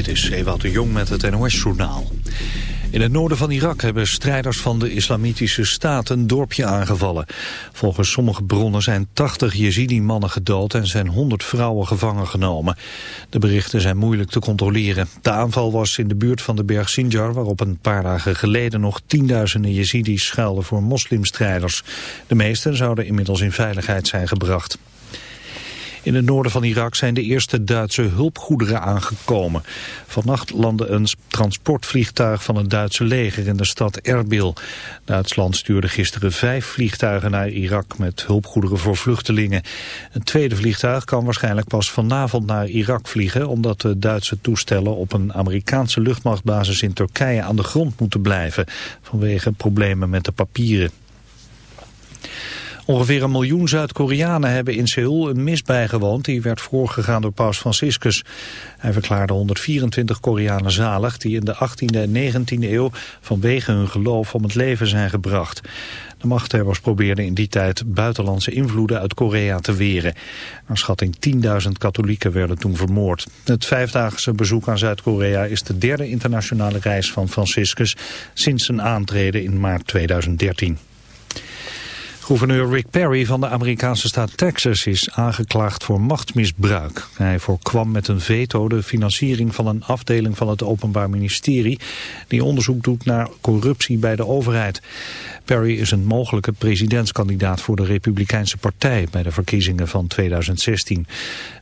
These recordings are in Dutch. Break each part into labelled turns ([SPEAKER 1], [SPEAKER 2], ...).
[SPEAKER 1] Dit is Ewout de Jong met het NOS-journaal. In het noorden van Irak hebben strijders van de islamitische staat een dorpje aangevallen. Volgens sommige bronnen zijn 80 Jezidi-mannen gedood en zijn 100 vrouwen gevangen genomen. De berichten zijn moeilijk te controleren. De aanval was in de buurt van de berg Sinjar, waarop een paar dagen geleden nog tienduizenden Jezidis schuilden voor moslimstrijders. De meesten zouden inmiddels in veiligheid zijn gebracht. In het noorden van Irak zijn de eerste Duitse hulpgoederen aangekomen. Vannacht landde een transportvliegtuig van het Duitse leger in de stad Erbil. Duitsland stuurde gisteren vijf vliegtuigen naar Irak met hulpgoederen voor vluchtelingen. Een tweede vliegtuig kan waarschijnlijk pas vanavond naar Irak vliegen... omdat de Duitse toestellen op een Amerikaanse luchtmachtbasis in Turkije aan de grond moeten blijven... vanwege problemen met de papieren. Ongeveer een miljoen Zuid-Koreanen hebben in Seoul een mis bijgewoond. Die werd voorgegaan door paus Franciscus. Hij verklaarde 124 Koreanen zalig die in de 18e en 19e eeuw vanwege hun geloof om het leven zijn gebracht. De machthebbers probeerden in die tijd buitenlandse invloeden uit Korea te weren. Naar schatting 10.000 katholieken werden toen vermoord. Het vijfdaagse bezoek aan Zuid-Korea is de derde internationale reis van Franciscus sinds zijn aantreden in maart 2013. Gouverneur Rick Perry van de Amerikaanse staat Texas is aangeklaagd voor machtsmisbruik. Hij voorkwam met een veto de financiering van een afdeling van het Openbaar Ministerie... die onderzoek doet naar corruptie bij de overheid. Perry is een mogelijke presidentskandidaat voor de Republikeinse Partij bij de verkiezingen van 2016.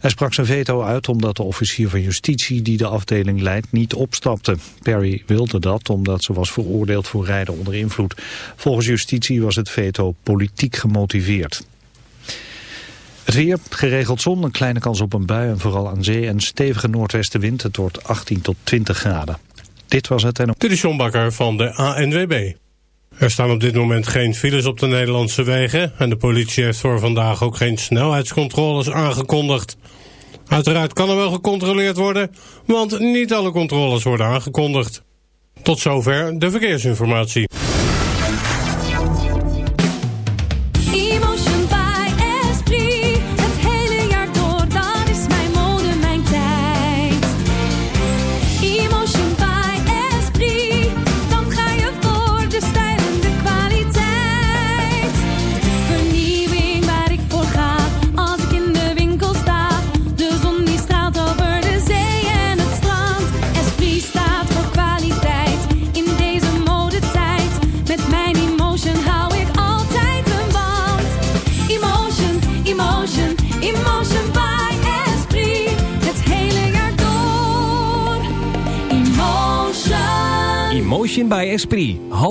[SPEAKER 1] Hij sprak zijn veto uit omdat de officier van justitie die de afdeling leidt niet opstapte. Perry wilde dat omdat ze was veroordeeld voor rijden onder invloed. Volgens justitie was het veto politiek gemotiveerd. Het weer, geregeld zon, een kleine kans op een bui en vooral aan zee en stevige noordwestenwind. Het wordt 18 tot 20 graden. Dit was het en...
[SPEAKER 2] Dit is John Bakker van de ANWB. Er staan op dit moment geen files op de Nederlandse wegen... en de politie heeft voor vandaag ook geen snelheidscontroles aangekondigd. Uiteraard kan er wel gecontroleerd worden... want niet alle controles worden aangekondigd. Tot zover de verkeersinformatie.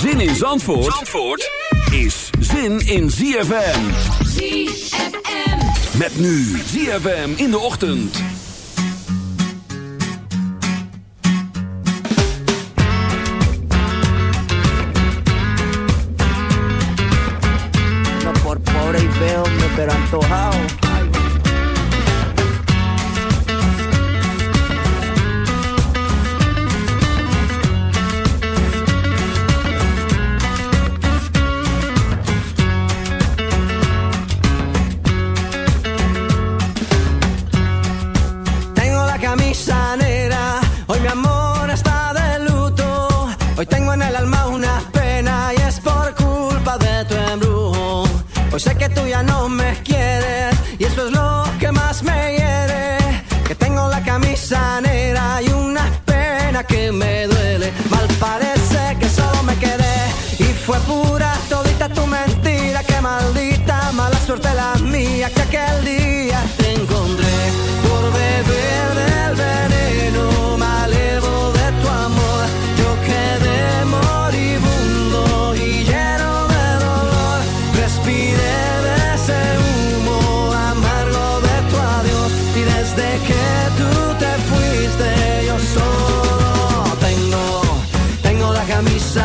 [SPEAKER 3] Zin in Zandvoort, Zandvoort is zin in ZFM.
[SPEAKER 4] ZFM.
[SPEAKER 3] Met nu ZFM in de ochtend.
[SPEAKER 5] No por pobre y feo, pero antojado.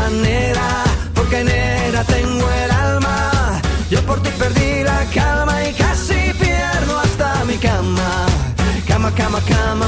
[SPEAKER 5] negra, porque negra tengo el alma. Yo por ti perdí la calma y casi pierdo hasta mi cama. Cama, cama, cama,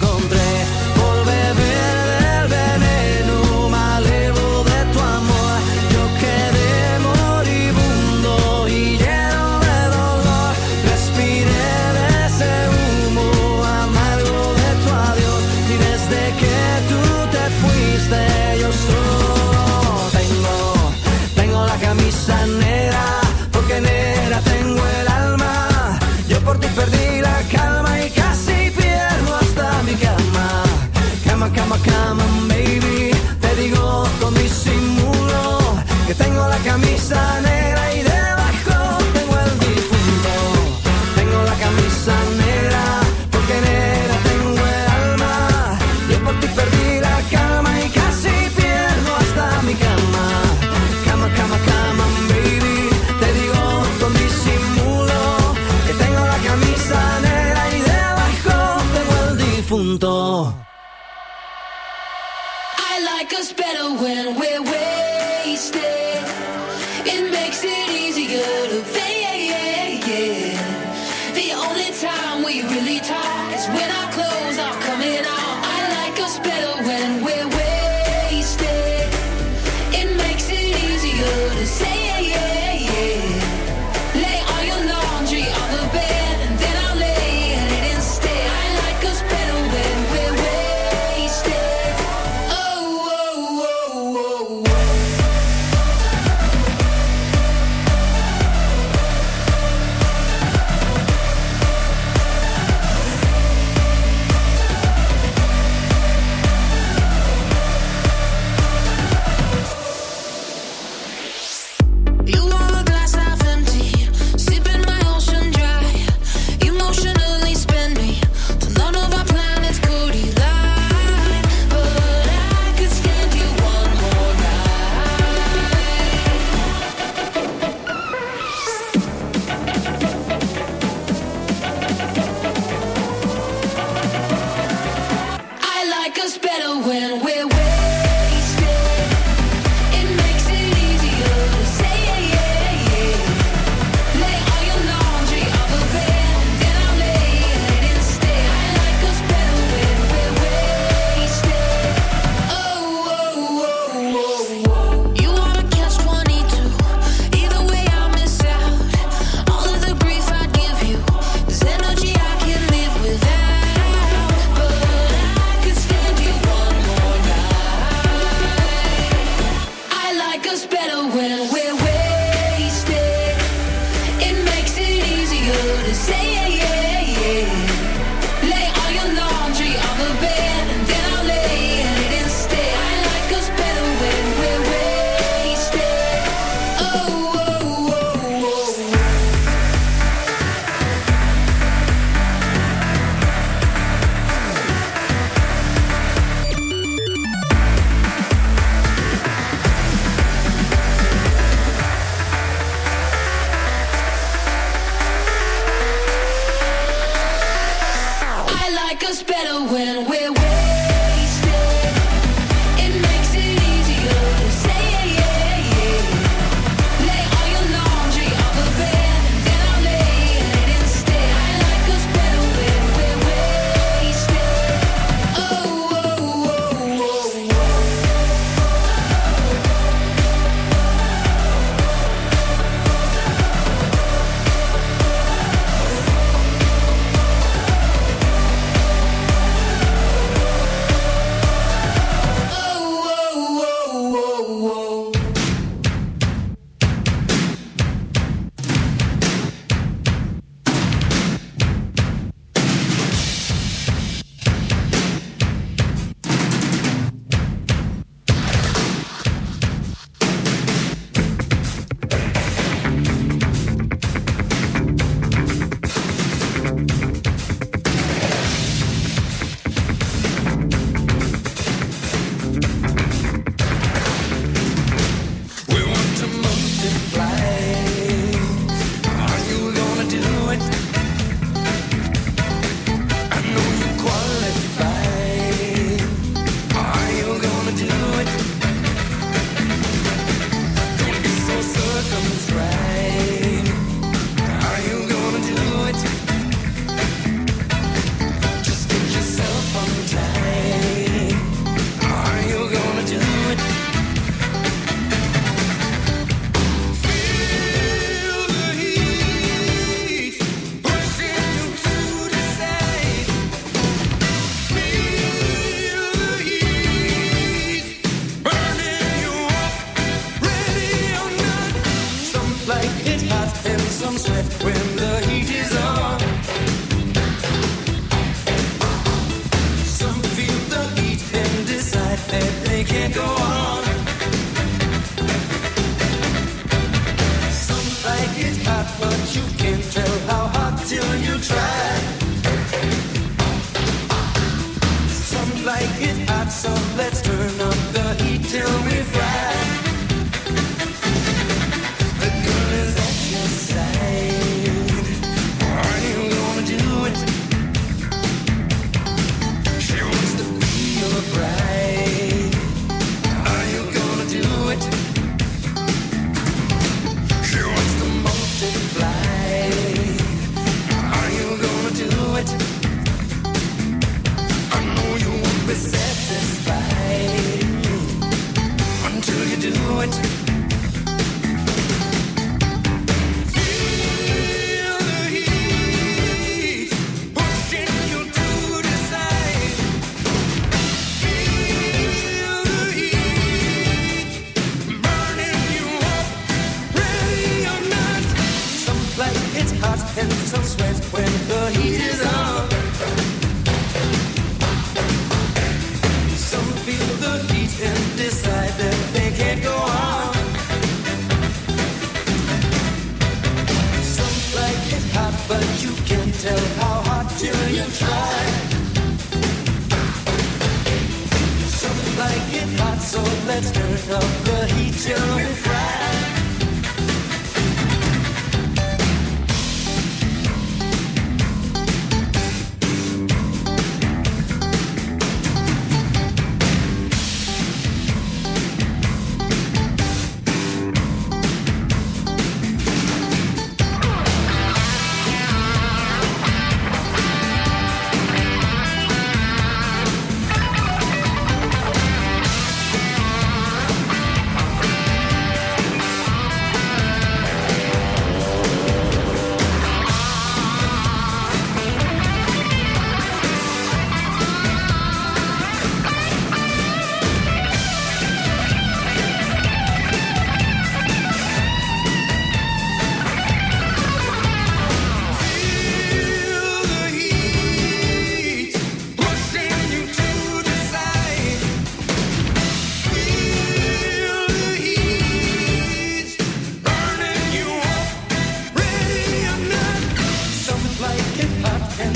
[SPEAKER 2] sana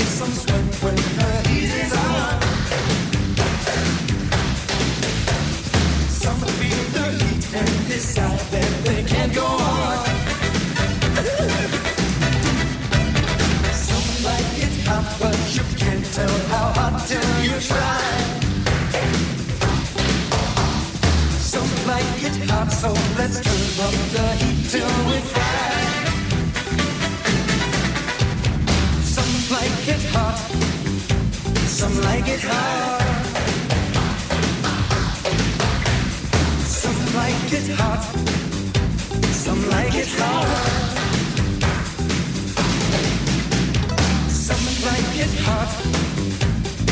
[SPEAKER 6] some sweat when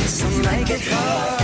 [SPEAKER 6] some like it hot.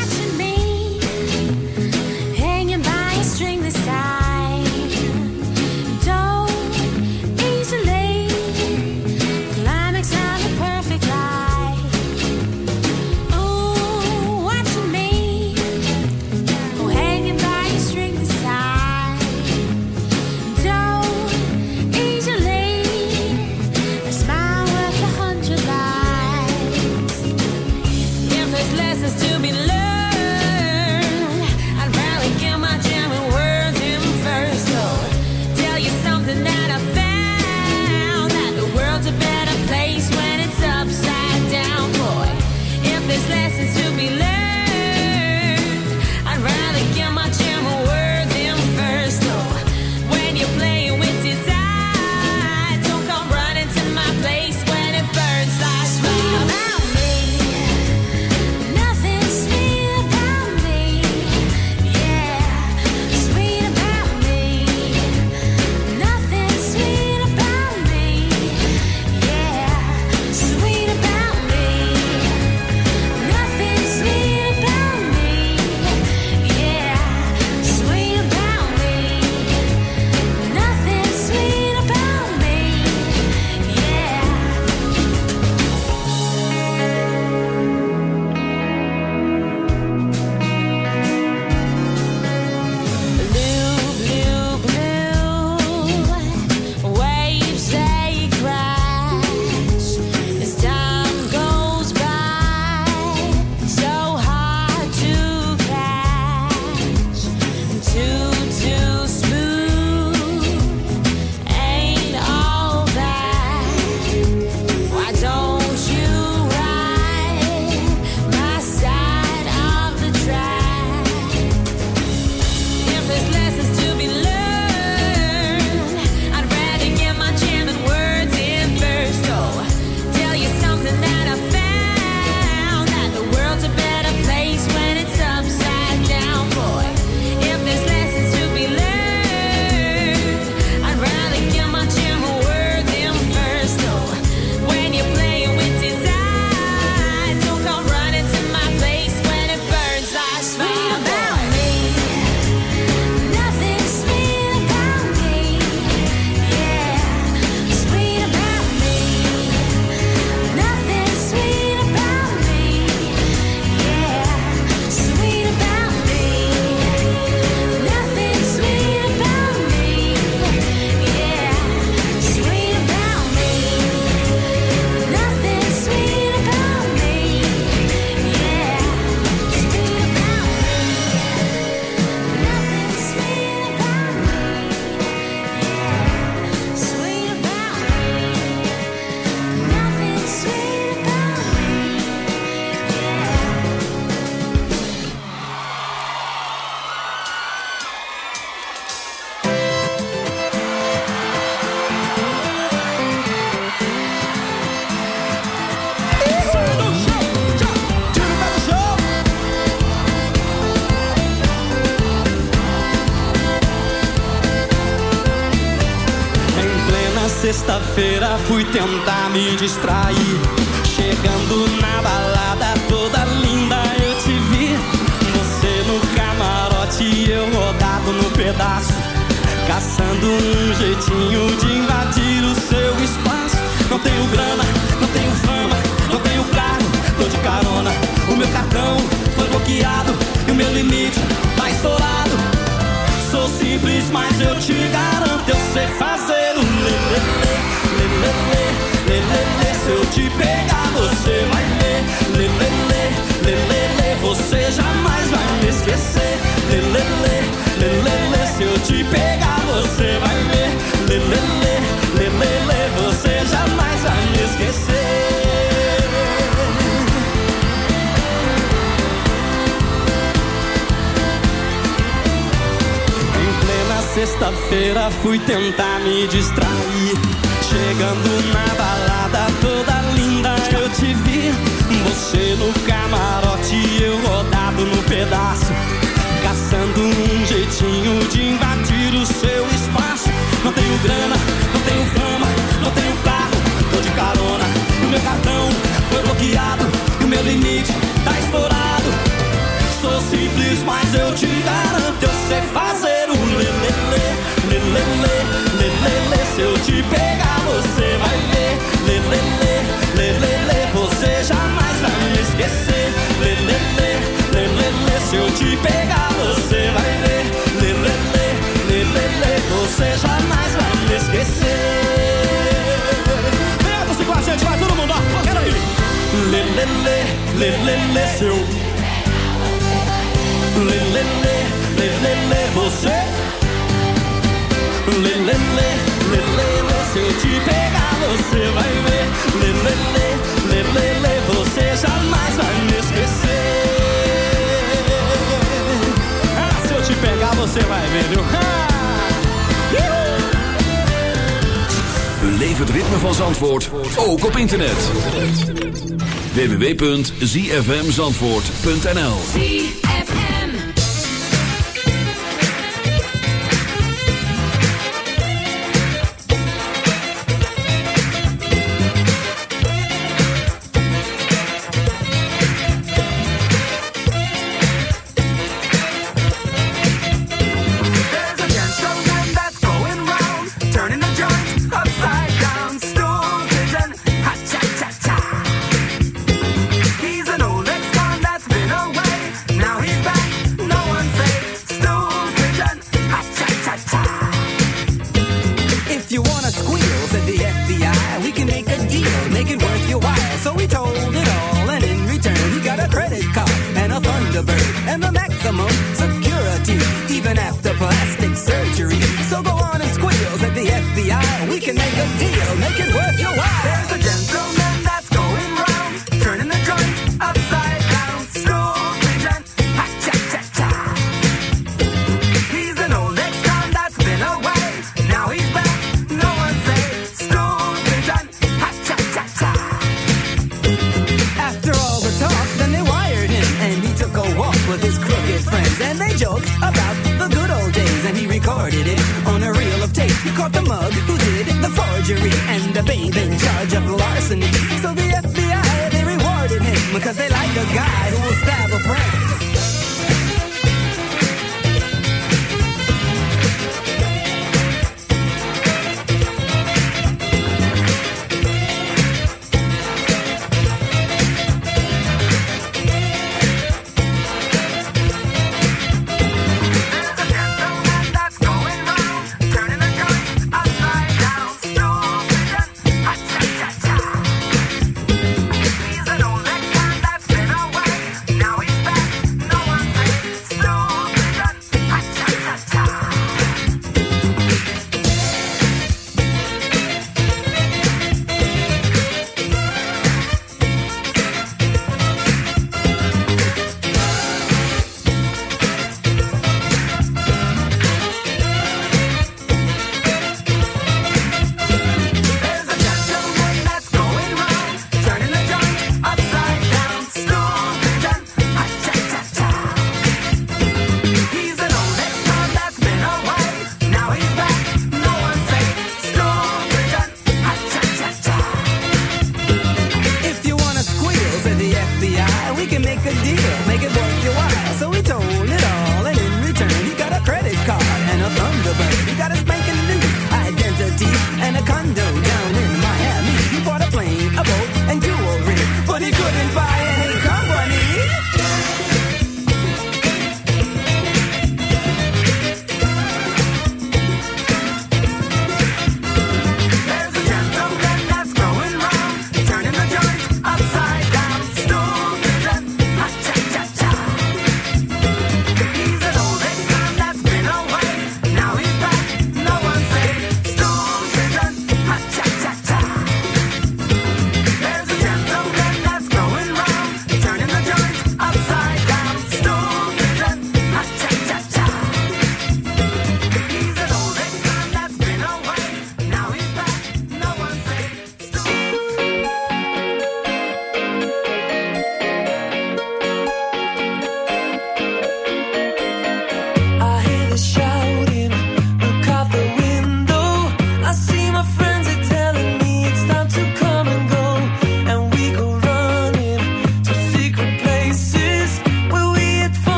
[SPEAKER 7] buscando una
[SPEAKER 5] Beleef het ritme van Zandvoort, ook op internet. www.zfmzandvoort.nl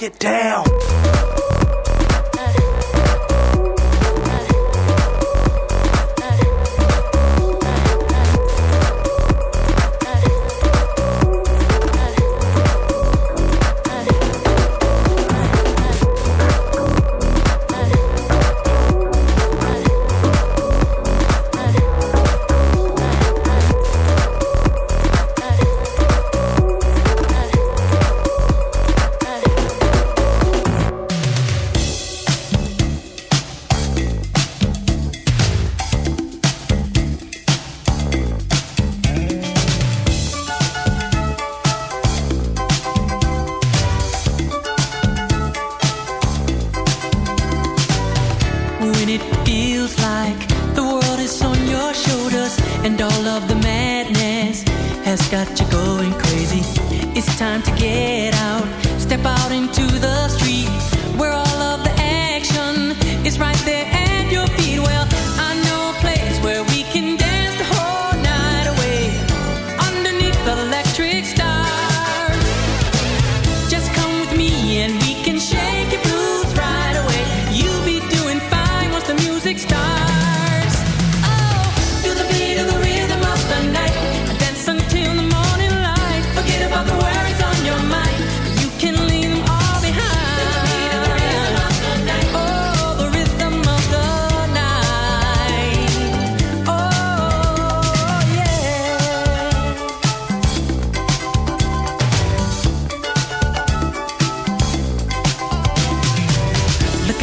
[SPEAKER 8] Get down.